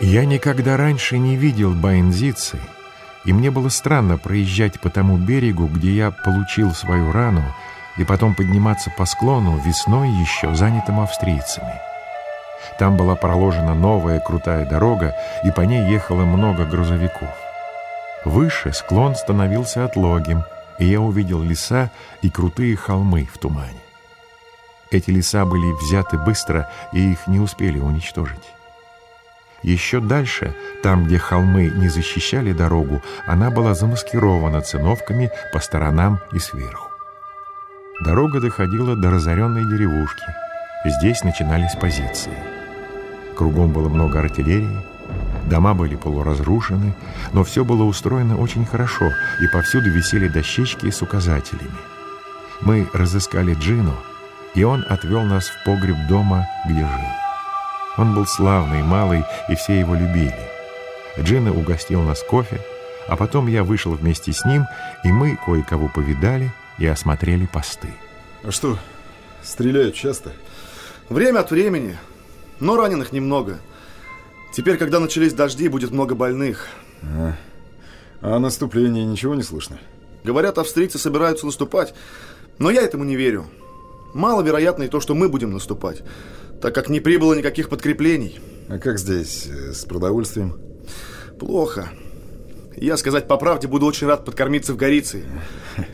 Я никогда раньше не видел Байнзицы, и мне было странно проезжать по тому берегу, где я получил свою рану, и потом подниматься по склону весной еще занятым австрийцами. Там была проложена новая крутая дорога, и по ней ехало много грузовиков. Выше склон становился отлогим, и я увидел леса и крутые холмы в тумане. Эти леса были взяты быстро, и их не успели уничтожить. Еще дальше, там, где холмы не защищали дорогу, она была замаскирована циновками по сторонам и сверху. Дорога доходила до разоренной деревушки. Здесь начинались позиции. Кругом было много артиллерии, дома были полуразрушены, но все было устроено очень хорошо, и повсюду висели дощечки с указателями. Мы разыскали Джину, и он отвел нас в погреб дома, где жил. Он был славный, малый, и все его любили. Джина угостил нас кофе, а потом я вышел вместе с ним, и мы кое-кого повидали и осмотрели посты. А что, стреляют часто? Время от времени, но раненых немного. Теперь, когда начались дожди, будет много больных. А, а о наступлении ничего не слышно? Говорят, австрийцы собираются наступать, но я этому не верю. Маловероятно и то, что мы будем наступать, так как не прибыло никаких подкреплений. А как здесь э, с продовольствием? Плохо. Я, сказать по правде, буду очень рад подкормиться в Горице.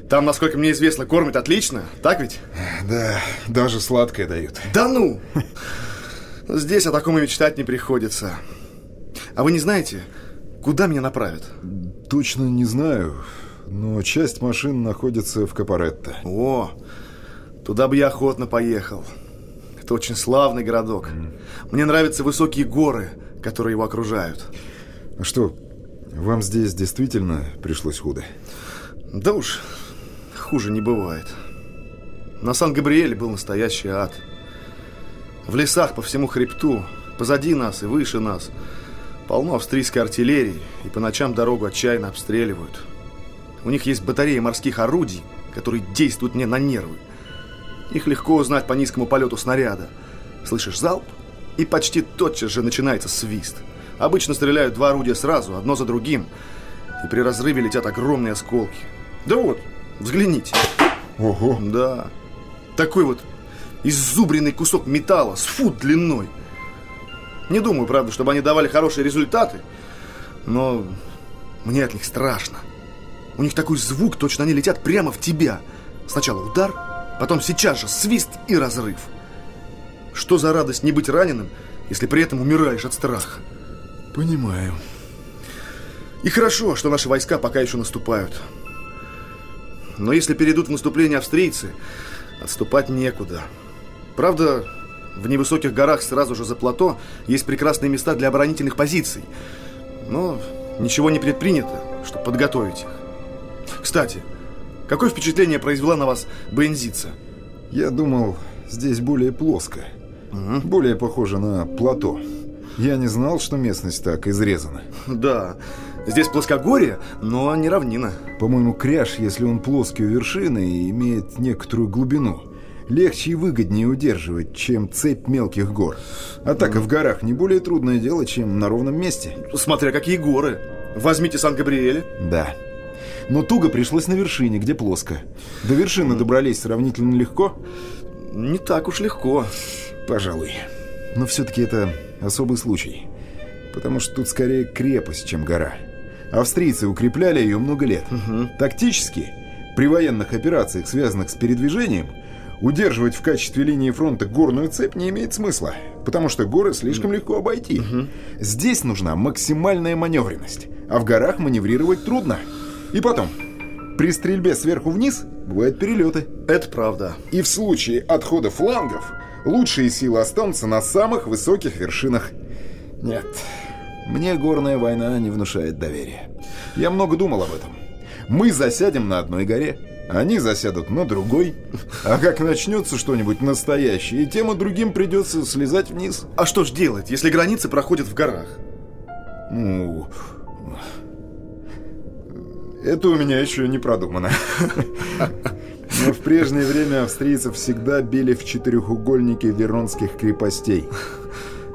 Там, насколько мне известно, кормят отлично, так ведь? Да, даже сладкое дают. Да ну! Здесь о таком и мечтать не приходится. А вы не знаете, куда меня направят? Точно не знаю, но часть машин находится в Капаретто. О, Туда бы я охотно поехал. Это очень славный городок. Мне нравятся высокие горы, которые его окружают. А что, вам здесь действительно пришлось худо? Да уж, хуже не бывает. На Сан-Габриэле был настоящий ад. В лесах по всему хребту, позади нас и выше нас, полно австрийской артиллерии, и по ночам дорогу отчаянно обстреливают. У них есть батареи морских орудий, которые действуют мне на нервы. Их легко узнать по низкому полету снаряда. Слышишь залп, и почти тотчас же начинается свист. Обычно стреляют два орудия сразу, одно за другим. И при разрыве летят огромные осколки. Да вот, взгляните. Ого. Да. Такой вот иззубренный кусок металла с фут длиной. Не думаю, правда, чтобы они давали хорошие результаты, но мне от них страшно. У них такой звук, точно они летят прямо в тебя. Сначала удар, Потом сейчас же свист и разрыв. Что за радость не быть раненым, если при этом умираешь от страха? Понимаю. И хорошо, что наши войска пока еще наступают. Но если перейдут в наступление австрийцы, отступать некуда. Правда, в невысоких горах сразу же за плато есть прекрасные места для оборонительных позиций. Но ничего не предпринято, чтобы подготовить их. Кстати, Какое впечатление произвела на вас Бензица? Я думал, здесь более плоско. Угу. Более похоже на плато. Я не знал, что местность так изрезана. Да, здесь плоскогорье, но не равнина. По-моему, кряж, если он плоский у вершины, имеет некоторую глубину. Легче и выгоднее удерживать, чем цепь мелких гор. Атака mm. в горах не более трудное дело, чем на ровном месте. Смотря какие горы. Возьмите Сан-Габриэле. Да. Но туго пришлось на вершине, где плоско. До вершины добрались сравнительно легко? Не так уж легко. Пожалуй. Но все-таки это особый случай. Потому что тут скорее крепость, чем гора. Австрийцы укрепляли ее много лет. Угу. Тактически, при военных операциях, связанных с передвижением, удерживать в качестве линии фронта горную цепь не имеет смысла, потому что горы слишком легко обойти. Угу. Здесь нужна максимальная маневренность, а в горах маневрировать трудно. И потом, при стрельбе сверху вниз бывают перелеты. Это правда. И в случае отхода флангов лучшие силы останутся на самых высоких вершинах. Нет, мне горная война не внушает доверия. Я много думал об этом. Мы засядем на одной горе, они засядут на другой. А как начнется что-нибудь настоящее, тем и другим придется слезать вниз. А что ж делать, если границы проходят в горах? Ну, это у меня еще не продумано. Но в прежнее время австрийцев всегда били в четырехугольники веронских крепостей.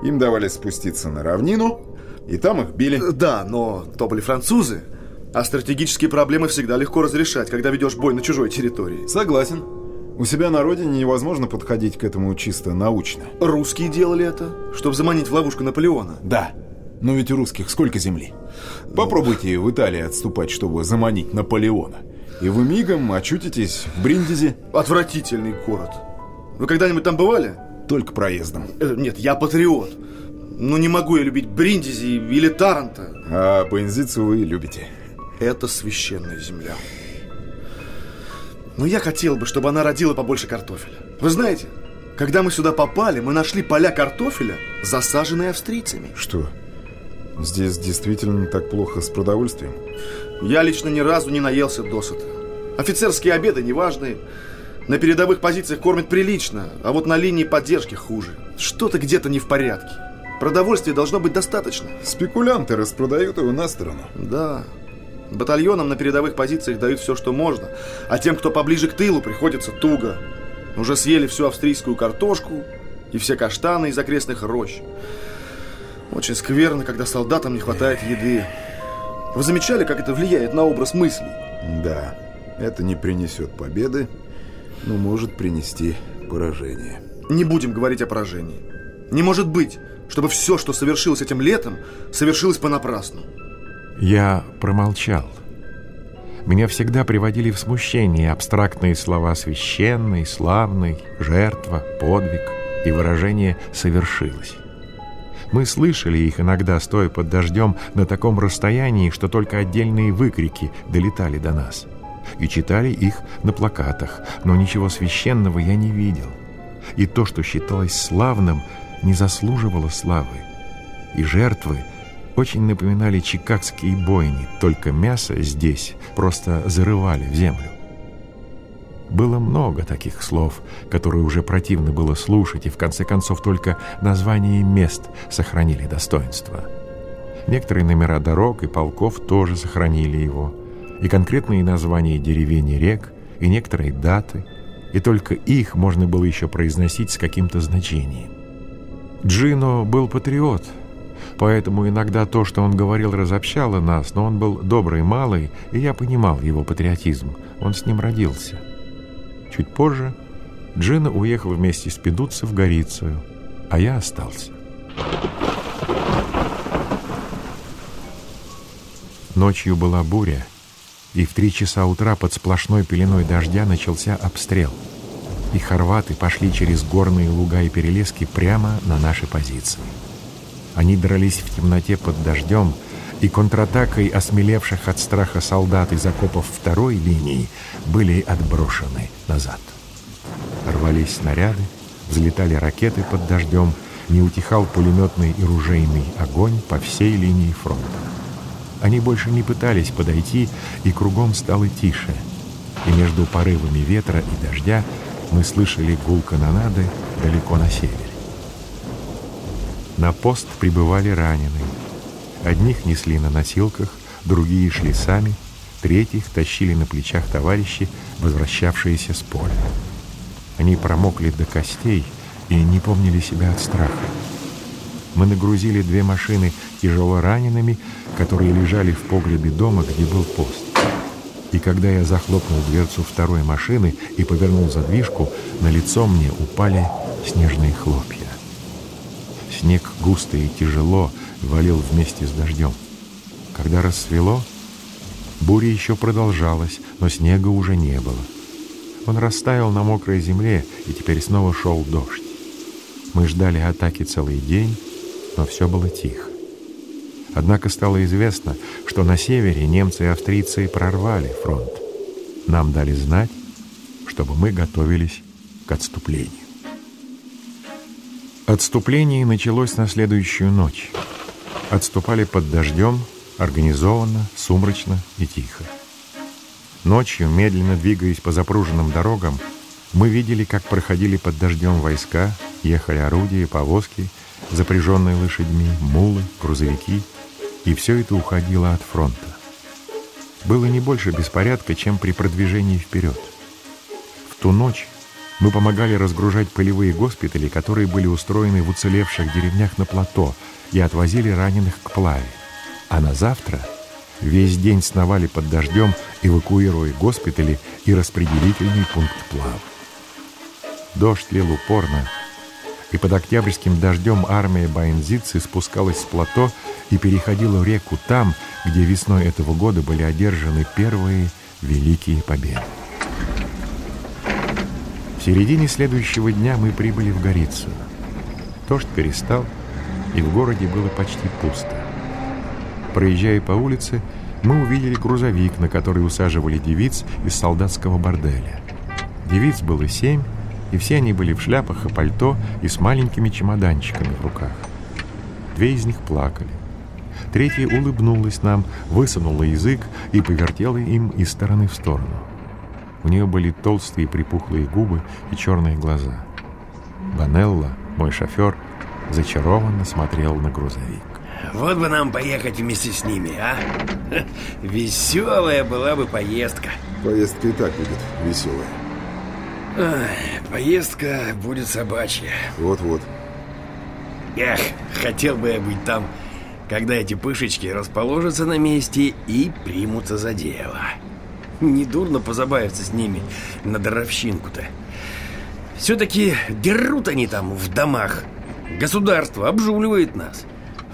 Им давали спуститься на равнину, и там их били. Да, но то были французы. А стратегические проблемы всегда легко разрешать, когда ведешь бой на чужой территории. Согласен. У себя на родине невозможно подходить к этому чисто научно. Русские делали это, чтобы заманить в ловушку Наполеона. Да. Но ведь у русских сколько земли? Попробуйте в Италии отступать, чтобы заманить Наполеона. И вы мигом очутитесь в Бриндизе. Отвратительный город. Вы когда-нибудь там бывали? Только проездом. Э, нет, я патриот. Но не могу я любить Бриндизи или Таранта. А Бензицу вы любите. Это священная земля. Но я хотел бы, чтобы она родила побольше картофеля. Вы знаете, когда мы сюда попали, мы нашли поля картофеля, засаженные австрийцами. Что? Здесь действительно не так плохо с продовольствием? Я лично ни разу не наелся досыта. Офицерские обеды неважные. На передовых позициях кормят прилично, а вот на линии поддержки хуже. Что-то где-то не в порядке. Продовольствия должно быть достаточно. Спекулянты распродают его на сторону. Да. Батальонам на передовых позициях дают все, что можно, а тем, кто поближе к тылу, приходится туго. Уже съели всю австрийскую картошку и все каштаны из окрестных рощ. Очень скверно, когда солдатам не хватает еды. Вы замечали, как это влияет на образ мыслей? Да, это не принесет победы, но может принести поражение. Не будем говорить о поражении. Не может быть, чтобы все, что совершилось этим летом, совершилось понапрасну. Я промолчал. Меня всегда приводили в смущение абстрактные слова «священный», «славный», «жертва», «подвиг» и выражение «совершилось». Мы слышали их иногда, стоя под дождем, на таком расстоянии, что только отдельные выкрики долетали до нас. И читали их на плакатах, но ничего священного я не видел. И то, что считалось славным, не заслуживало славы. И жертвы очень напоминали чикагские бойни, только мясо здесь просто зарывали в землю. Было много таких слов, которые уже противно было слушать, и в конце концов только названия мест сохранили достоинство. Некоторые номера дорог и полков тоже сохранили его, и конкретные названия деревень и рек, и некоторые даты, и только их можно было еще произносить с каким-то значением. Джино был патриот, поэтому иногда то, что он говорил, разобщало нас, но он был добрый малый, и я понимал его патриотизм, он с ним родился. Чуть позже Джина уехал вместе с Педуцци в Горицию, а я остался. Ночью была буря, и в три часа утра под сплошной пеленой дождя начался обстрел. И хорваты пошли через горные луга и перелески прямо на наши позиции. Они дрались в темноте под дождем, и контратакой осмелевших от страха солдат из окопов второй линии были отброшены назад. Рвались снаряды, взлетали ракеты под дождем, не утихал пулеметный и ружейный огонь по всей линии фронта. Они больше не пытались подойти, и кругом стало тише. И между порывами ветра и дождя мы слышали гул канонады далеко на севере. На пост прибывали раненые. Одних несли на носилках, другие шли сами, третьих тащили на плечах товарищи, возвращавшиеся с поля. Они промокли до костей и не помнили себя от страха. Мы нагрузили две машины тяжело ранеными, которые лежали в погребе дома, где был пост. И когда я захлопнул дверцу второй машины и повернул задвижку, на лицо мне упали снежные хлопья. Снег густо и тяжело валил вместе с дождем. Когда рассвело, буря еще продолжалась, но снега уже не было. Он растаял на мокрой земле, и теперь снова шел дождь. Мы ждали атаки целый день, но все было тихо. Однако стало известно, что на севере немцы и австрийцы прорвали фронт. Нам дали знать, чтобы мы готовились к отступлению. Отступление началось на следующую ночь. Отступали под дождем, организованно, сумрачно и тихо. Ночью, медленно двигаясь по запруженным дорогам, мы видели, как проходили под дождем войска, ехали орудия, повозки, запряженные лошадьми, мулы, грузовики, и все это уходило от фронта. Было не больше беспорядка, чем при продвижении вперед. В ту ночь Мы помогали разгружать полевые госпитали, которые были устроены в уцелевших деревнях на плато, и отвозили раненых к Плаве. А на завтра весь день сновали под дождем, эвакуируя госпитали и распределительный пункт Плав. Дождь лил упорно, и под октябрьским дождем армия Баензицы спускалась с плато и переходила реку там, где весной этого года были одержаны первые великие победы. В середине следующего дня мы прибыли в Горицию. Дождь перестал, и в городе было почти пусто. Проезжая по улице, мы увидели грузовик, на который усаживали девиц из солдатского борделя. Девиц было семь, и все они были в шляпах и пальто и с маленькими чемоданчиками в руках. Две из них плакали. Третья улыбнулась нам, высунула язык и повертела им из стороны в сторону. У нее были толстые припухлые губы и черные глаза. Банелла, мой шофер, зачарованно смотрел на грузовик. Вот бы нам поехать вместе с ними, а? Веселая была бы поездка. Поездка и так будет веселая. Ой, поездка будет собачья. Вот-вот. Эх, хотел бы я быть там, когда эти пышечки расположатся на месте и примутся за дело. Недурно позабавиться с ними на даровщинку-то. Все-таки дерут они там в домах. Государство обжуливает нас.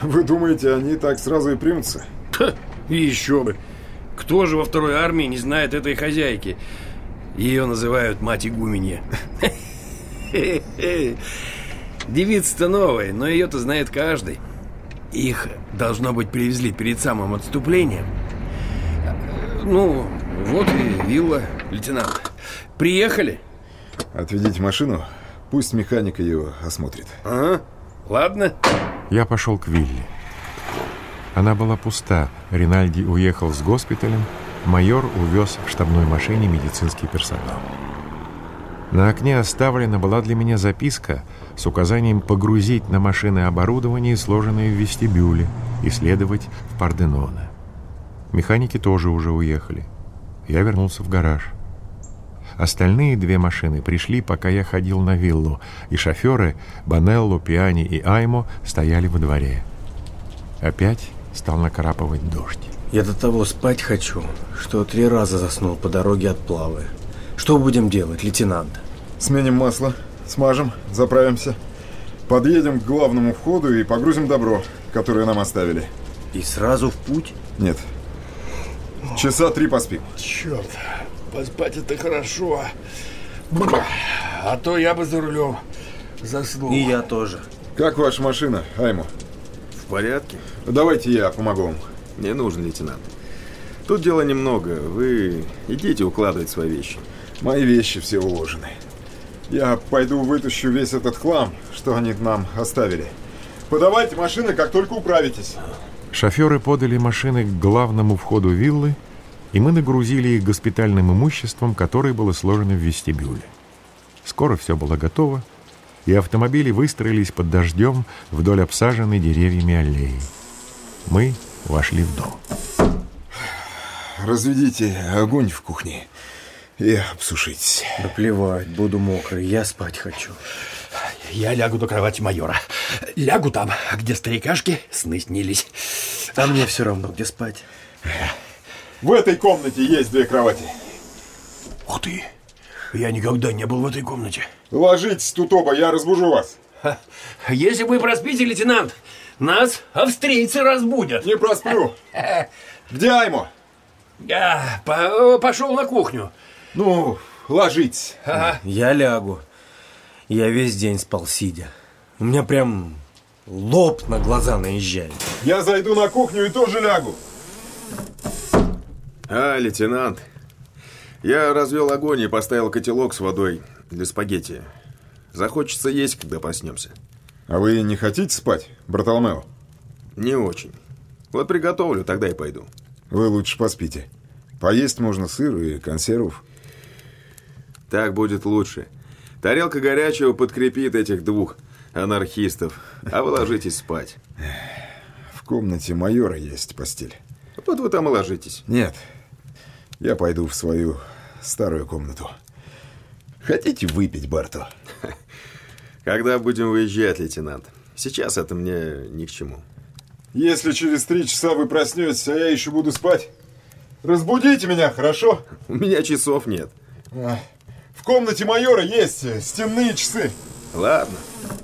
Вы думаете, они так сразу и примутся? Ха, еще бы. Кто же во второй армии не знает этой хозяйки? Ее называют мать игуменья. Девица-то новая, но ее-то знает каждый. Их, должно быть, привезли перед самым отступлением. Ну, вот и вилла, лейтенант. Приехали? Отведите машину, пусть механик ее осмотрит. Ага, ладно. Я пошел к вилле. Она была пуста. Ринальди уехал с госпиталем, майор увез в штабной машине медицинский персонал. На окне оставлена была для меня записка с указанием погрузить на машины оборудование, сложенное в вестибюле, и следовать в Парденоне. Механики тоже уже уехали. Я вернулся в гараж. Остальные две машины пришли, пока я ходил на виллу, и шоферы Банелло, Пиани и Аймо стояли во дворе. Опять стал накрапывать дождь. Я до того спать хочу, что три раза заснул по дороге от Плавы. Что будем делать, лейтенант? Сменим масло, смажем, заправимся. Подъедем к главному входу и погрузим добро, которое нам оставили. И сразу в путь? Нет. Часа три поспим. Черт, поспать это хорошо. А то я бы за рулем заснул. И я тоже. Как ваша машина, Аймо? В порядке? Давайте я помогу вам. Не нужен, лейтенант. Тут дела немного. Вы идите укладывать свои вещи. Мои вещи все уложены. Я пойду вытащу весь этот хлам, что они нам оставили. Подавайте машины, как только управитесь. Шоферы подали машины к главному входу виллы, и мы нагрузили их госпитальным имуществом, которое было сложено в вестибюле. Скоро все было готово, и автомобили выстроились под дождем вдоль обсаженной деревьями аллеи. Мы вошли в дом. Разведите огонь в кухне и обсушитесь. Да плевать, буду мокрый, я спать хочу. Я лягу до кровати майора. Лягу там, где старикашки сны снились. А мне все равно, где спать. В этой комнате есть две кровати. Ух ты! Я никогда не был в этой комнате. Ложитесь тут оба, я разбужу вас. Если вы проспите, лейтенант, нас австрийцы разбудят. Не просплю. Где Аймо? Я по пошел на кухню. Ну, ложитесь. Ага. Я лягу. Я весь день спал сидя. У меня прям лоб на глаза наезжает. Я зайду на кухню и тоже лягу. А, лейтенант, я развел огонь и поставил котелок с водой для спагетти. Захочется есть, когда проснемся. А вы не хотите спать, Бартоломео? Не очень. Вот приготовлю, тогда и пойду. Вы лучше поспите. Поесть можно сыр и консервов. Так будет лучше. Тарелка горячего подкрепит этих двух анархистов, а вы ложитесь спать. В комнате майора есть постель. Вот вы там и ложитесь. Нет, я пойду в свою старую комнату. Хотите выпить, Барту? Когда будем выезжать, лейтенант? Сейчас это мне ни к чему. Если через три часа вы проснетесь, а я еще буду спать, разбудите меня, хорошо? У меня часов нет. В комнате майора есть стенные часы. Ладно.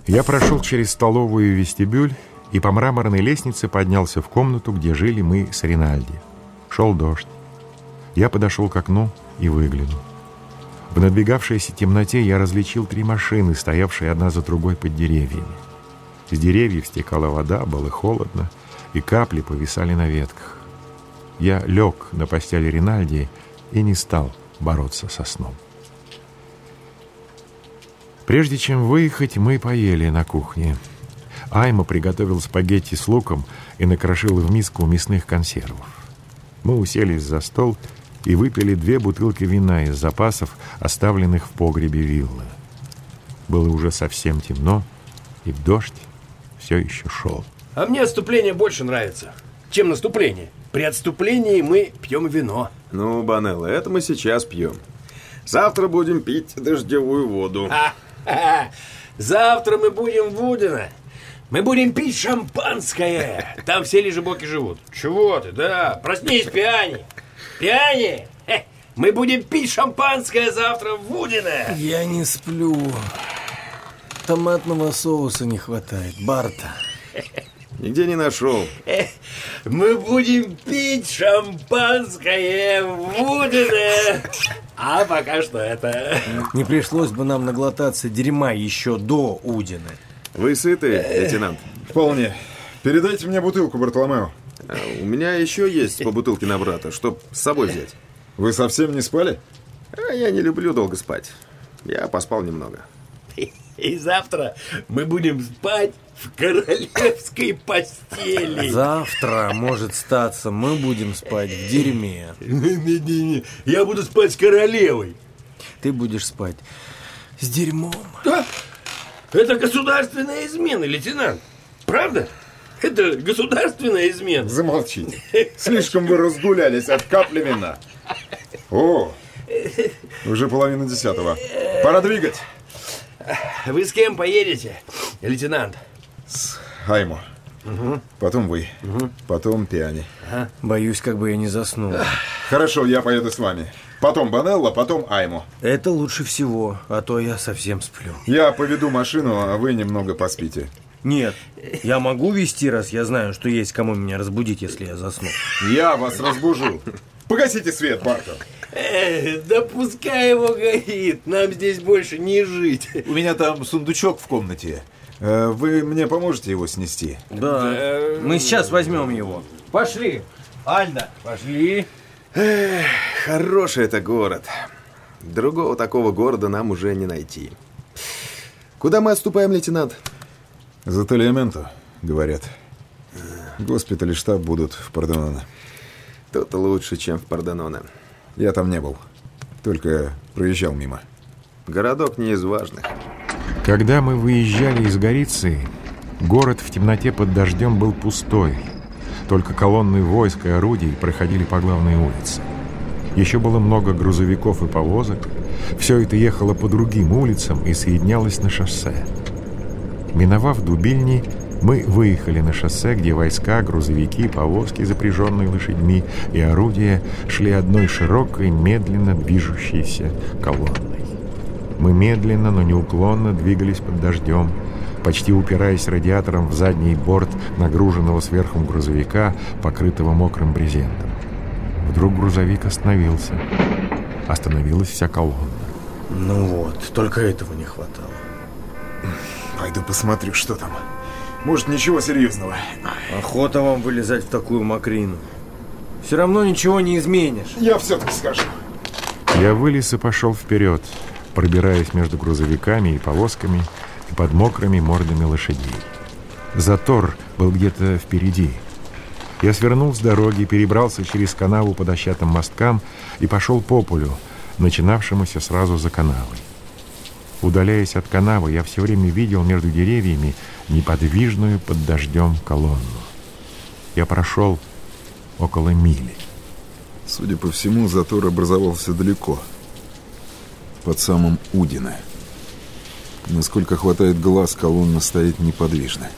Я прошел через столовую и вестибюль и по мраморной лестнице поднялся в комнату, где жили мы с Ринальди. Шел дождь. Я подошел к окну и выглянул. В надвигавшейся темноте я различил три машины, стоявшие одна за другой под деревьями. С деревьев стекала вода, было холодно, и капли повисали на ветках. Я лег на постели Ринальди и не стал бороться со сном. Прежде чем выехать, мы поели на кухне. Айма приготовил спагетти с луком и накрошил в миску мясных консервов. Мы уселись за стол и выпили две бутылки вина из запасов, оставленных в погребе виллы. Было уже совсем темно, и дождь все еще шел. А мне отступление больше нравится, чем наступление. При отступлении мы пьем вино. Ну, Банелло, это мы сейчас пьем. Завтра будем пить дождевую воду. А, Завтра мы будем в Удино. Мы будем пить шампанское. Там все лежебоки живут. Чего ты, да? Проснись, пьяни. Пьяни. Мы будем пить шампанское завтра в Удино. Я не сплю. Томатного соуса не хватает. Барта. Нигде не нашел. Мы будем пить шампанское в Удино. А пока что это... Не пришлось бы нам наглотаться дерьма еще до Удина. Вы сыты, лейтенант? Вполне. Передайте мне бутылку, Бартоломео. А У меня еще есть по бутылке на брата, чтоб с собой взять. Вы совсем не спали? А я не люблю долго спать. Я поспал немного. И завтра мы будем спать в королевской постели. Завтра, может статься, мы будем спать в дерьме. Не-не-не, я буду спать с королевой. Ты будешь спать с дерьмом. Да? Это государственная измена, лейтенант. Правда? Это государственная измена. Замолчите. Слишком вы разгулялись от капли вина. О, уже половина десятого. Пора двигать. Вы с кем поедете, лейтенант? Аймо. Потом вы. Потом Пиани. Боюсь, как бы я не заснул. Хорошо, я поеду с вами. Потом Банелла, потом Аймо. Это лучше всего, а то я совсем сплю. Я поведу машину, а вы немного поспите. Нет, я могу вести, раз я знаю, что есть кому меня разбудить, если я засну. Я вас разбужу. Погасите свет, Бартон. Э, да пускай его горит, нам здесь больше не жить. У меня там сундучок в комнате. Э, Вы мне поможете его снести? Да. Мы сейчас возьмем его. Пошли. Альда, пошли. Хороший это город. Другого такого города нам уже не найти. Куда мы отступаем, лейтенант? За Толиаменто, говорят. Госпиталь и штаб будут в Парденоне. Тут лучше, чем в Парденоне. Я там не был. Только проезжал мимо. Городок не из важных. Когда мы выезжали из Горицы, город в темноте под дождем был пустой. Только колонны войск и орудий проходили по главной улице. Еще было много грузовиков и повозок. Все это ехало по другим улицам и соединялось на шоссе. Миновав Дубильни, мы выехали на шоссе, где войска, грузовики, повозки, запряженные лошадьми и орудия шли одной широкой, медленно движущейся колонной. Мы медленно, но неуклонно двигались под дождем, почти упираясь радиатором в задний борт нагруженного сверху грузовика, покрытого мокрым брезентом. Вдруг грузовик остановился. Остановилась вся колонна. Ну вот, только этого не хватало. Пойду посмотрю, что там. Может, ничего серьезного. Охота вам вылезать в такую мокрину. Все равно ничего не изменишь. Я все-таки скажу. Я вылез и пошел вперед, пробираясь между грузовиками и повозками и под мокрыми мордами лошадей. Затор был где-то впереди. Я свернул с дороги, перебрался через канаву по дощатым мосткам и пошел по полю, начинавшемуся сразу за канавой. Удаляясь от канавы, я все время видел между деревьями неподвижную под дождем колонну. Я прошел около мили. Судя по всему, затор образовался далеко. под самым Удино. Насколько хватает глаз, колонна стоит неподвижно.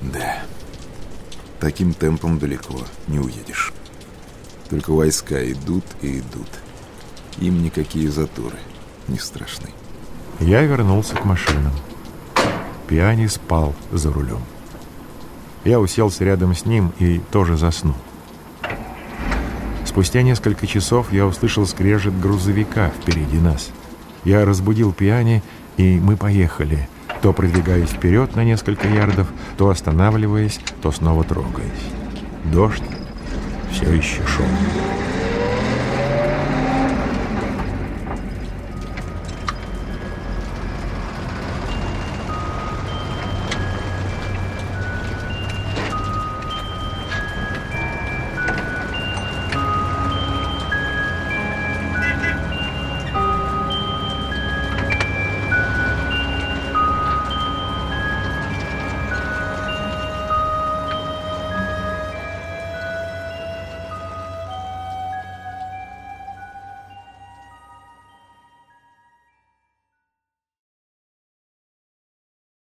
Да, таким темпом далеко не уедешь. Только войска идут и идут. Им никакие заторы не страшны. Я вернулся к машинам. Пиани спал за рулем. Я уселся рядом с ним и тоже заснул. Спустя несколько часов я услышал скрежет грузовика впереди нас. Я разбудил Пиани, и мы поехали, то продвигаясь вперед на несколько ярдов, то останавливаясь, то снова трогаясь. Дождь все еще шел.